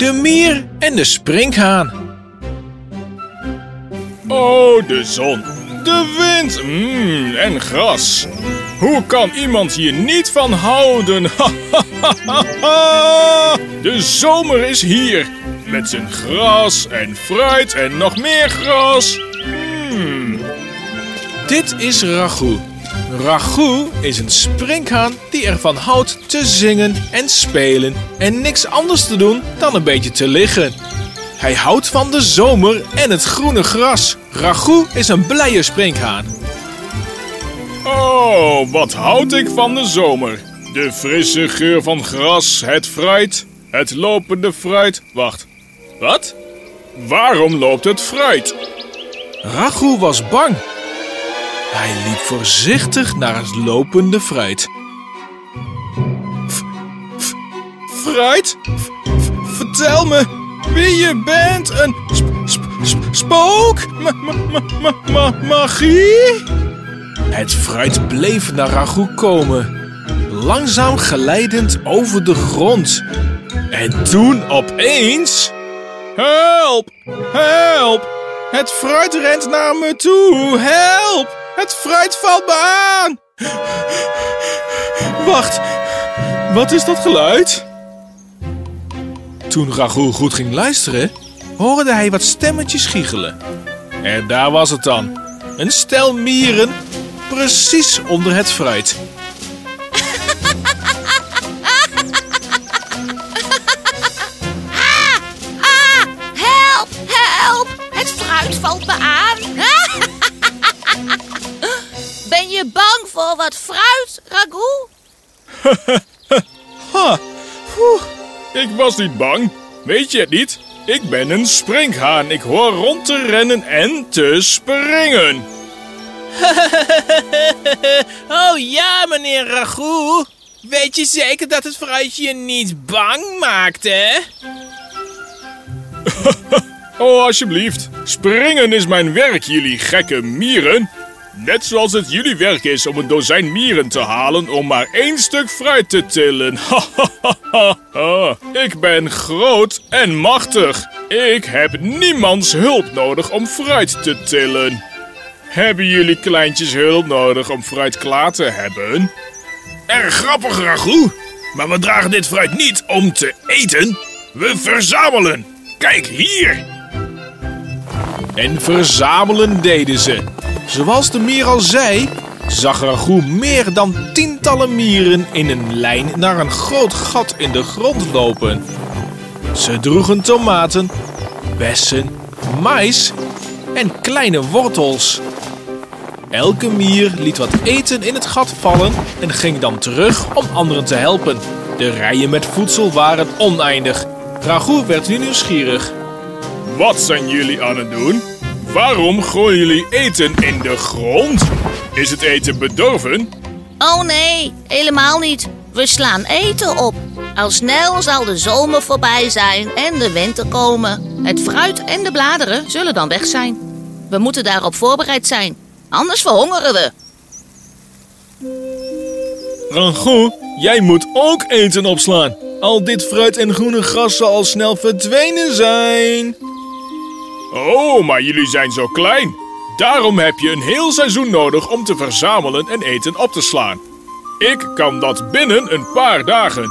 De mier en de sprinkhaan. Oh, de zon, de wind mm, en gras. Hoe kan iemand hier niet van houden? de zomer is hier. Met zijn gras en fruit en nog meer gras. Mm. Dit is Ragout. Ragout is een sprinkhaan die ervan houdt te zingen en spelen en niks anders te doen dan een beetje te liggen. Hij houdt van de zomer en het groene gras. Ragout is een blije sprinkhaan. Oh, wat houd ik van de zomer. De frisse geur van gras, het fruit, het lopende fruit. Wacht, wat? Waarom loopt het fruit? Ragout was bang. Hij liep voorzichtig naar het lopende fruit. Fruit? Vertel me wie je bent. Een sp- sp- sp- spook? Ma- ma- ma- ma- ma- magie? Het fruit bleef naar Ragout komen, langzaam geleidend over de grond. En toen opeens... Help! Help! Het fruit rent naar me toe! Help! Het fruit valt me aan! Wacht, wat is dat geluid? Toen Ragout goed ging luisteren, hoorde hij wat stemmetjes giechelen. En daar was het dan. Een stel mieren, precies onder het fruit. Voor wat fruit, Ragout? Ha! Oeh, ik was niet bang. Weet je het niet? Ik ben een springhaan. Ik hoor rond te rennen en te springen. Oh ja, meneer Ragout. Weet je zeker dat het fruitje je niet bang maakt, hè? Oh, alsjeblieft. Springen is mijn werk, jullie gekke mieren. Net zoals het jullie werk is om een dozijn mieren te halen om maar één stuk fruit te tillen. Ik ben groot en machtig. Ik heb niemands hulp nodig om fruit te tillen. Hebben jullie kleintjes hulp nodig om fruit klaar te hebben? Erg grappig, Ragout. Maar we dragen dit fruit niet om te eten. We verzamelen. Kijk hier. En verzamelen deden ze. Zoals de mier al zei, zag Ragout meer dan tientallen mieren in een lijn naar een groot gat in de grond lopen. Ze droegen tomaten, bessen, mais en kleine wortels. Elke mier liet wat eten in het gat vallen en ging dan terug om anderen te helpen. De rijen met voedsel waren oneindig. Ragout werd nu nieuwsgierig. Wat zijn jullie aan het doen? Waarom gooien jullie eten in de grond? Is het eten bedorven? Oh nee, helemaal niet. We slaan eten op. Al snel zal de zomer voorbij zijn en de winter komen. Het fruit en de bladeren zullen dan weg zijn. We moeten daarop voorbereid zijn. Anders verhongeren we. Ragout, jij moet ook eten opslaan. Al dit fruit en groene gras zal al snel verdwenen zijn. Oh, maar jullie zijn zo klein. Daarom heb je een heel seizoen nodig om te verzamelen en eten op te slaan. Ik kan dat binnen een paar dagen.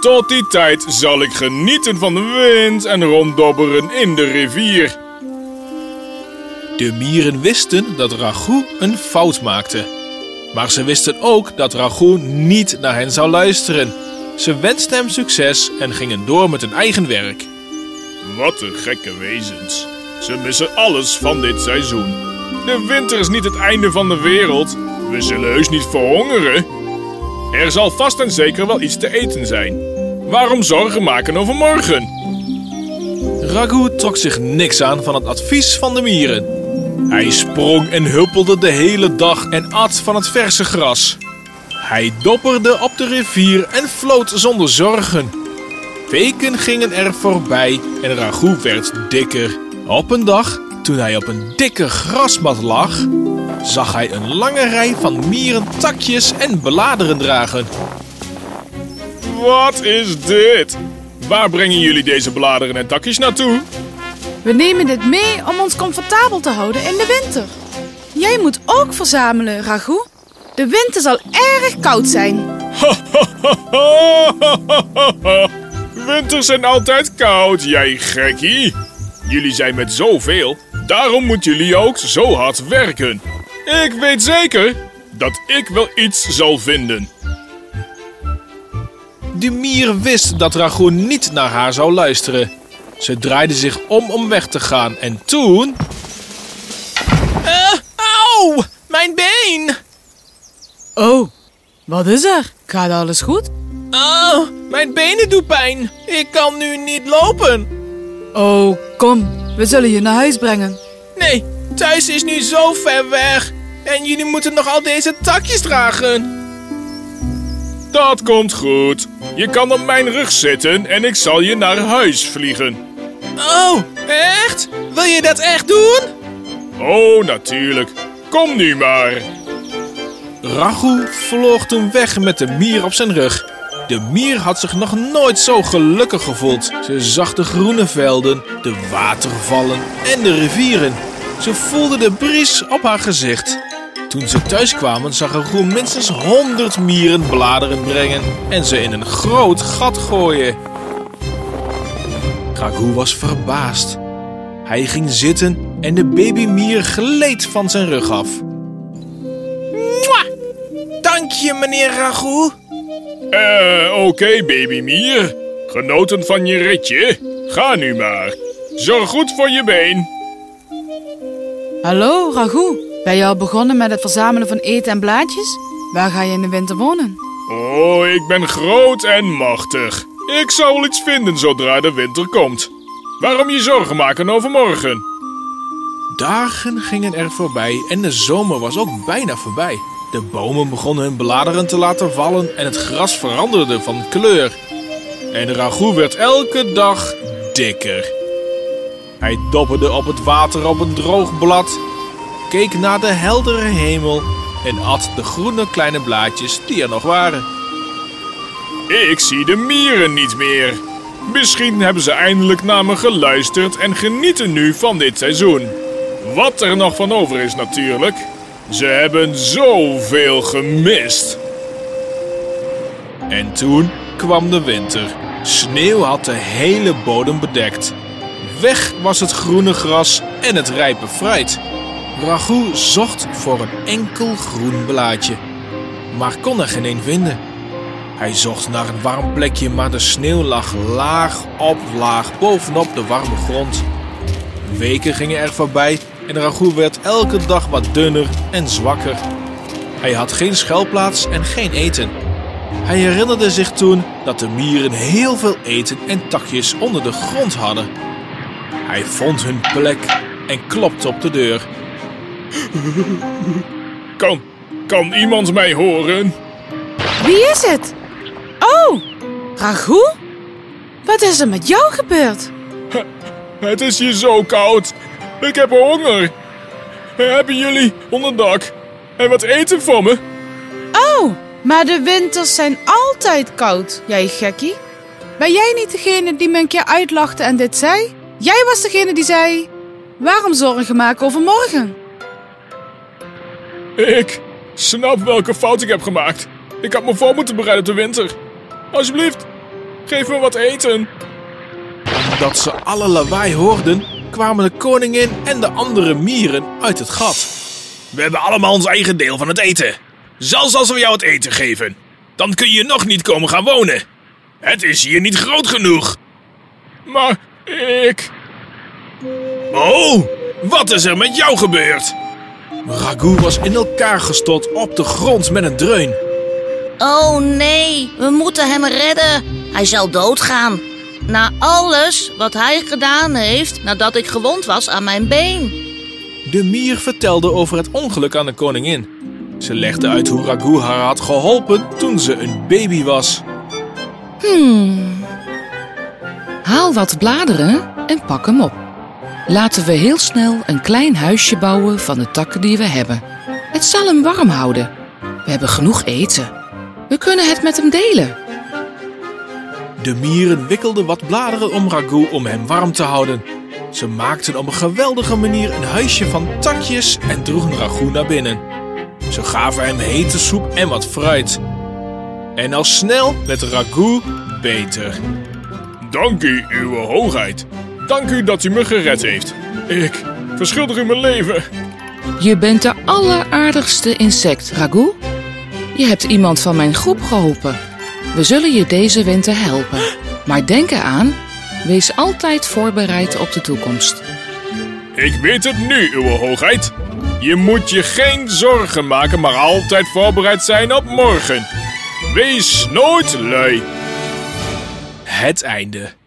Tot die tijd zal ik genieten van de wind en ronddobberen in de rivier. De mieren wisten dat Ragout een fout maakte. Maar ze wisten ook dat Ragout niet naar hen zou luisteren. Ze wensten hem succes en gingen door met hun eigen werk. Wat een gekke wezens. Ze missen alles van dit seizoen. De winter is niet het einde van de wereld. We zullen heus niet verhongeren. Er zal vast en zeker wel iets te eten zijn. Waarom zorgen maken over morgen? Ragout trok zich niks aan van het advies van de mieren. Hij sprong en huppelde de hele dag en at van het verse gras. Hij dopperde op de rivier en floot zonder zorgen. Weken gingen er voorbij en Ragout werd dikker. Op een dag, toen hij op een dikke grasmat lag, zag hij een lange rij van mieren takjes en bladeren dragen. Wat is dit? Waar brengen jullie deze bladeren en takjes naartoe? We nemen dit mee om ons comfortabel te houden in de winter. Jij moet ook verzamelen, Ragout. De winter zal erg koud zijn. Winters zijn altijd koud, jij gekkie. Jullie zijn met zoveel, daarom moeten jullie ook zo hard werken. Ik weet zeker dat ik wel iets zal vinden. De mier wist dat Ragout niet naar haar zou luisteren. Ze draaide zich om om weg te gaan en toen... Eh, auw, mijn been. Oh, wat is er? Gaat alles goed? Oh, mijn benen doen pijn. Ik kan nu niet lopen. Oh, kom. We zullen je naar huis brengen. Nee, thuis is nu zo ver weg. En jullie moeten nog al deze takjes dragen. Dat komt goed. Je kan op mijn rug zitten en ik zal je naar huis vliegen. Oh, echt? Wil je dat echt doen? Oh, natuurlijk. Kom nu maar. Ragout vloog toen weg met de mier op zijn rug. De mier had zich nog nooit zo gelukkig gevoeld. Ze zag de groene velden, de watervallen en de rivieren. Ze voelde de bries op haar gezicht. Toen ze thuis kwamen zag Ragout minstens honderd mieren bladeren brengen en ze in een groot gat gooien. Ragout was verbaasd. Hij ging zitten en de babymier gleed van zijn rug af. Dank je, meneer Ragout. Eh, oké, babymier. Genoten van je ritje? Ga nu maar. Zorg goed voor je been. Hallo, Ragout. Ben je al begonnen met het verzamelen van eten en blaadjes? Waar ga je in de winter wonen? Oh, ik ben groot en machtig. Ik zal wel iets vinden zodra de winter komt. Waarom je zorgen maken over morgen? Dagen gingen er voorbij en de zomer was ook bijna voorbij. De bomen begonnen hun bladeren te laten vallen en het gras veranderde van kleur. En Ragout werd elke dag dikker. Hij dopperde op het water op een droog blad, keek naar de heldere hemel en at de groene kleine blaadjes die er nog waren. Ik zie de mieren niet meer. Misschien hebben ze eindelijk naar me geluisterd en genieten nu van dit seizoen. Wat er nog van over is natuurlijk. Ze hebben zoveel gemist. En toen kwam de winter. Sneeuw had de hele bodem bedekt. Weg was het groene gras en het rijpe fruit. Ragout zocht voor een enkel groen blaadje, maar kon er geen een vinden. Hij zocht naar een warm plekje, maar de sneeuw lag laag op laag bovenop de warme grond. Weken gingen er voorbij en Ragout werd elke dag wat dunner en zwakker. Hij had geen schuilplaats en geen eten. Hij herinnerde zich toen dat de mieren heel veel eten en takjes onder de grond hadden. Hij vond hun plek en klopte op de deur. Kan, kan iemand mij horen? Wie is het? Oh, Ragout? Wat is er met jou gebeurd? Het is hier zo koud. Ik heb honger. Hebben jullie onderdak en wat eten voor me? Oh, maar de winters zijn altijd koud, jij gekkie. Ben jij niet degene die me een keer uitlachte en dit zei? Jij was degene die zei... Waarom zorgen maken over morgen? Ik snap welke fout ik heb gemaakt. Ik had me voor moeten bereiden op de winter. Alsjeblieft, geef me wat eten. Omdat ze alle lawaai hoorden, kwamen de koningin en de andere mieren uit het gat. We hebben allemaal ons eigen deel van het eten. Zelfs als we jou het eten geven. Dan kun je nog niet komen gaan wonen. Het is hier niet groot genoeg. Maar ik... Oh, wat is er met jou gebeurd? Ragout was in elkaar gestort op de grond met een dreun. Oh nee, we moeten hem redden. Hij zal doodgaan. Na alles wat hij gedaan heeft nadat ik gewond was aan mijn been. De mier vertelde over het ongeluk aan de koningin. Ze legde uit hoe Ragout haar had geholpen toen ze een baby was. Haal wat bladeren en pak hem op. Laten we heel snel een klein huisje bouwen van de takken die we hebben. Het zal hem warm houden. We hebben genoeg eten. We kunnen het met hem delen. De mieren wikkelden wat bladeren om Ragout om hem warm te houden. Ze maakten op een geweldige manier een huisje van takjes en droegen Ragout naar binnen. Ze gaven hem hete soep en wat fruit. En al snel werd Ragout beter. Dank u, uw hoogheid. Dank u dat u me gered heeft. Ik verschuldig u mijn leven. Je bent de alleraardigste insect, Ragout. Je hebt iemand van mijn groep geholpen. We zullen je deze winter helpen. Maar denk eraan, wees altijd voorbereid op de toekomst. Ik weet het nu, uw hoogheid. Je moet je geen zorgen maken, maar altijd voorbereid zijn op morgen. Wees nooit lui. Het einde.